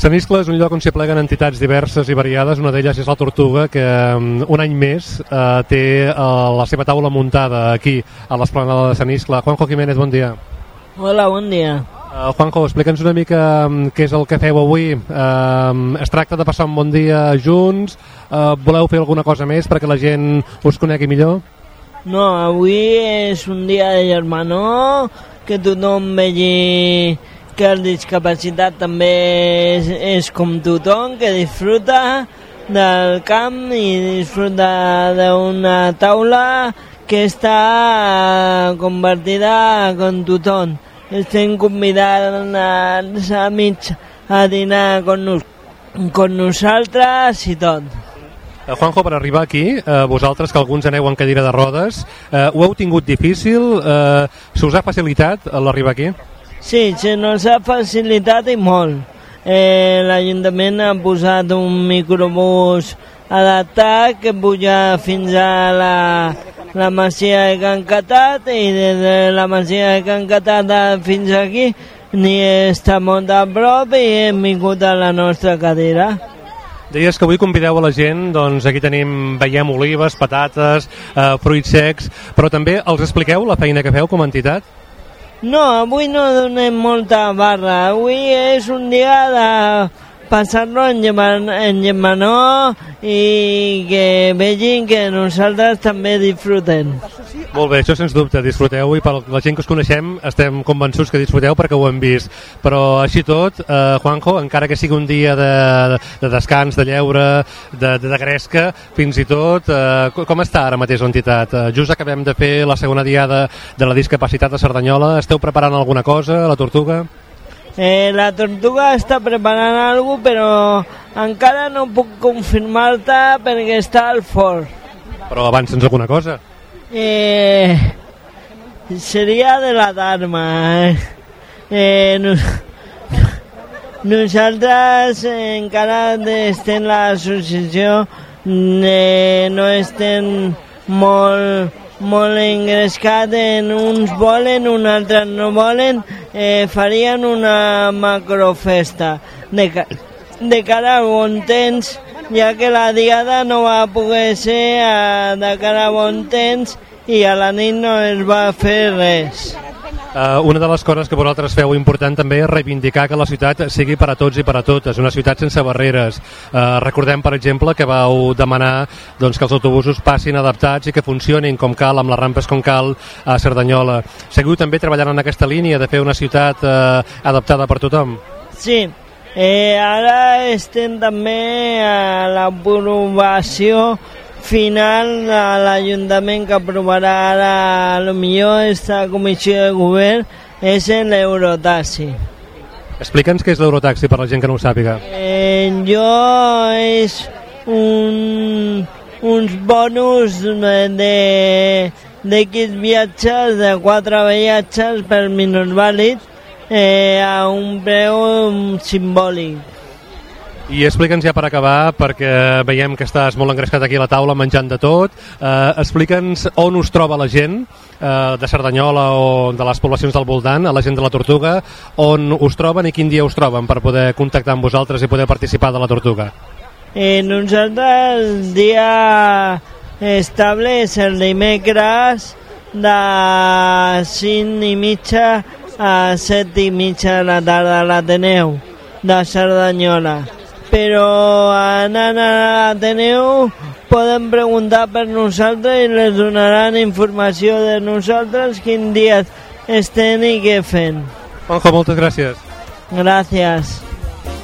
Sant Iscle és un lloc on s'hi pleguen entitats diverses i variades. Una d'elles és la Tortuga, que um, un any més uh, té uh, la seva taula muntada aquí, a l'esplanada de Sant Iscle. Juanjo Jiménez, bon dia. Hola, bon dia. Uh, Juanjo, explica'ns una mica um, què és el que feu avui. Uh, es tracta de passar un bon dia junts? Uh, voleu fer alguna cosa més perquè la gent us conegui millor? No, avui és un dia de germanor, que tothom vegi que el discapacitat també és, és com tothom, que disfruta del camp i disfruta d'una taula que està convertida com tothom. Estem convidant els amics a dinar con, nos, con nosaltres i tot. Eh, Juanjo, per arribar aquí, eh, vosaltres que alguns aneu en cadira de rodes, eh, ho heu tingut difícil? Eh, se us ha facilitat l'arribar aquí? Sí, se nos ha facilitat i molt. Eh, L'Ajuntament ha posat un microbús adaptat que puja fins a la, la Masia de Can Catat i des de la Masia de Can Catat fins aquí ni està molt a prop i hem vingut a la nostra cadira. Deies que avui convideu a la gent, doncs aquí tenim, veiem olives, patates, eh, fruits secs, però també els expliqueu la feina que feu com a entitat? No, avui no donem molta barra. Avui és un dia de passar-lo en, Gemman, en i que vegin que nosaltres també disfrutem. Molt bé, això sens dubte, disfruteu i per la gent que us coneixem estem convençuts que disfruteu perquè ho hem vist. Però així tot, eh, Juanjo, encara que sigui un dia de, de descans, de lleure, de, de, de gresca, fins i tot, eh, com està ara mateix l'entitat? Eh, just acabem de fer la segona diada de la discapacitat a Cerdanyola. Esteu preparant alguna cosa, la Tortuga? Eh, la Tortuga està preparant alguna cosa, però encara no puc confirmar-te perquè està al forn. Però avança'ns alguna cosa. Eh, seria de la Dharma. Eh, eh, no, nosaltres eh, encara estem l'associació, eh, no estem molt, molt engrescat en uns volen, uns altres no volen, eh, farien una macrofesta de, ca de cara a bon temps, ja que la diada no va poder ser a, de cara a bon temps i a la nit no es va fer res. Uh, una de les coses que vosaltres feu important també és reivindicar que la ciutat sigui per a tots i per a totes, una ciutat sense barreres. Uh, recordem, per exemple, que vau demanar doncs, que els autobusos passin adaptats i que funcionin com cal, amb les rampes com cal a Cerdanyola. Seguiu també treballant en aquesta línia de fer una ciutat uh, adaptada per tothom? Sí, eh, ara estem també a l'aprovació final de l'Ajuntament que aprovarà ara a millor aquesta comissió de govern és en l'Eurotaxi. Explica'ns què és l'Eurotaxi per la gent que no ho sàpiga. Eh, jo és un, uns bonus de d'X viatges, de quatre viatges per minusvàlid eh, a un preu simbòlic. I explica'ns ja per acabar, perquè veiem que estàs molt engrescat aquí a la taula menjant de tot, eh, explica'ns on us troba la gent eh, de Cerdanyola o de les poblacions del voltant, a la gent de la Tortuga, on us troben i quin dia us troben per poder contactar amb vosaltres i poder participar de la Tortuga. Eh, nosaltres dia estable és el dimecres de 5 i mitja a 7 i mitja de la tarda a l'Ateneu de Cerdanyola però anant a l'Ateneu poden preguntar per nosaltres i les donaran informació de nosaltres quin dia estem i què fem. Juanjo, moltes gràcies. Gràcies.